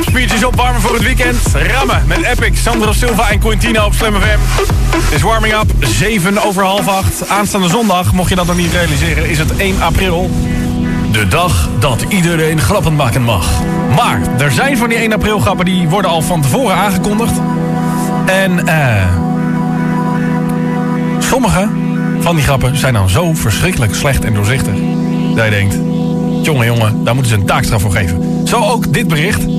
Speeches opwarmen voor het weekend. Rammen met Epic, Sandro Silva en Quintino op Slam FM. Het is warming up, 7 over half 8. Aanstaande zondag, mocht je dat nog niet realiseren, is het 1 april. De dag dat iedereen grappen maken mag. Maar er zijn van die 1 april grappen die worden al van tevoren aangekondigd. En eh... sommige van die grappen zijn dan zo verschrikkelijk slecht en doorzichtig. Dat je denkt, jongen jongen, daar moeten ze een taakstraf voor geven. Zo ook dit bericht.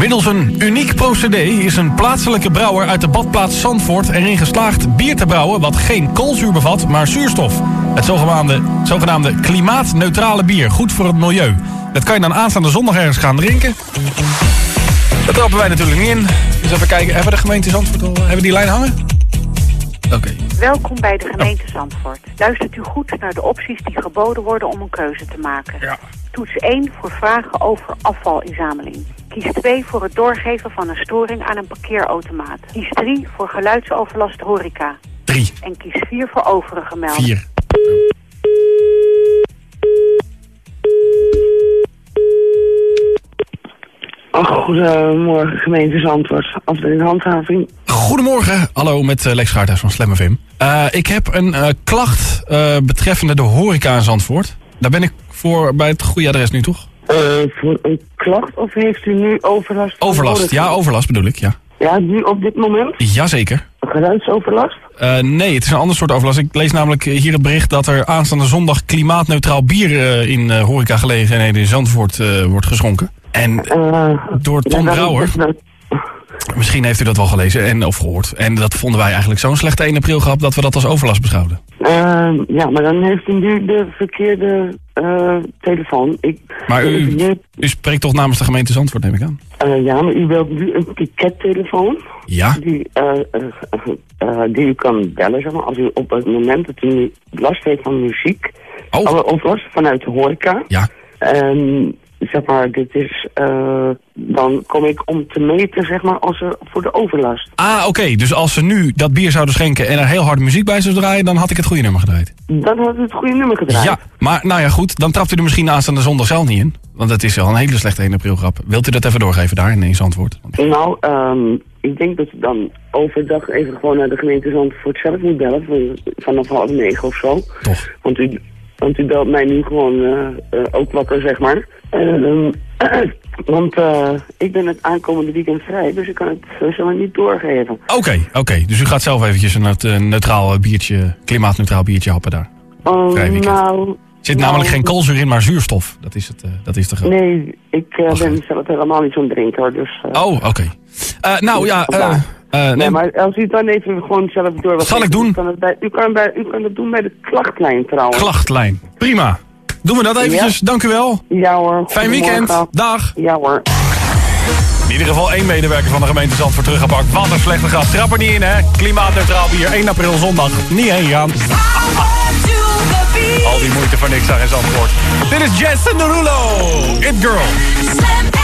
Middels een uniek procedé is een plaatselijke brouwer uit de badplaats Zandvoort erin geslaagd bier te brouwen wat geen koolzuur bevat, maar zuurstof. Het zogenaamde, zogenaamde klimaatneutrale bier, goed voor het milieu. Dat kan je dan aanstaande zondag ergens gaan drinken. Dat trappen wij natuurlijk niet in. Dus even kijken, hebben we de gemeente Zandvoort al, hebben we die lijn hangen? Oké. Welkom bij de gemeente Zandvoort. Luistert u goed naar de opties die geboden worden om een keuze te maken. Ja. Toets 1 voor vragen over afvalinzameling. Kies 2 voor het doorgeven van een storing aan een parkeerautomaat. Kies 3 voor geluidsoverlast horeca. Drie, En kies 4 voor overige meldingen. vier. Oh, goedemorgen, gemeente Zandvoort. Afdeling handhaving. Goedemorgen, hallo met eh, Lex Gaarthuis van Slam FM. Eh, ik heb een eh, klacht eh, betreffende de horeca in Zandvoort. Daar ben ik voor bij het goede adres nu, toch? Eh, voor een klacht of heeft u nu overlast? Overlast, ja, overlast bedoel ik, ja. Ja, nu op dit moment? Jazeker. Geluidsoverlast? Eh nee, het is een ander soort overlast. Ik lees namelijk hier het bericht dat er aanstaande zondag klimaatneutraal bier eh, in horecagelegenheden in Zandvoort wordt geschonken. En door Tom Brouwer, misschien heeft u dat wel gelezen en, of gehoord. En dat vonden wij eigenlijk zo'n slechte 1 april grap dat we dat als overlast beschouwden. eh, ja, maar dan heeft u nu de verkeerde eh, telefoon. Ik, Maar u, u spreekt toch namens de gemeente Zandvoort, neem ik aan? eh, ja, maar u wilt nu een pikettelefoon Ja? die, eh, die u kan bellen, zeg maar, als u op het moment dat u last heeft van muziek, Oh, of last vanuit de horeca, ja. En zeg maar, dit is, eh, dan kom ik om te meten, zeg maar, als er voor de overlast. Ah, oké. Dus als ze nu dat bier zouden schenken en er heel harde muziek bij zou draaien, dan had ik het goede nummer gedraaid. Dan had u het goede nummer gedraaid. Ja, maar nou ja, goed. Dan trapt u er misschien aanstaande zondag zelf niet in. Want het is wel een hele slechte 1 april grap. Wilt u dat even doorgeven daar in Zandvoort? Nou, ehm, ik denk dat u dan overdag even gewoon naar de gemeente Zandvoort zelf moet bellen, van- vanaf half negen of zo. Toch? Want u, want u belt mij nu gewoon eh, ook wakker, zeg maar. Ehm, want eh, ik ben het aankomende weekend vrij, dus ik kan het uh, zomaar niet doorgeven. Oké, oké. Dus u gaat zelf eventjes een neutraal biertje, klimaatneutraal biertje happen daar. Oh, Vrij weekend. nou, Er zit nou, namelijk geen koolzuur in, maar zuurstof. Dat is, het, dat is de grap. Nee, ik ben zelf helemaal niet zo'n drinker, dus... Oh, oké. Nou ja, eh, Nee, nee, maar als u het dan even gewoon zelf door wil Zal ik doen? U kan het, bij, u, kan bij, u kan het doen bij de klachtlijn trouwens. klachtlijn. Prima. Doen we dat eventjes. Dank u wel. Ja hoor. Fijn weekend. Dag. Ja hoor. In ieder geval één medewerker van de gemeente Zandvoort teruggepakt. Wat een slechte grap. Trap er niet in, hè. Klimaatneutraal bier. 1 april zondag. Niet heen gaan. Al die moeite voor niks daar in Zandvoort. Dit is Jess en Derulo. It Girl. Slam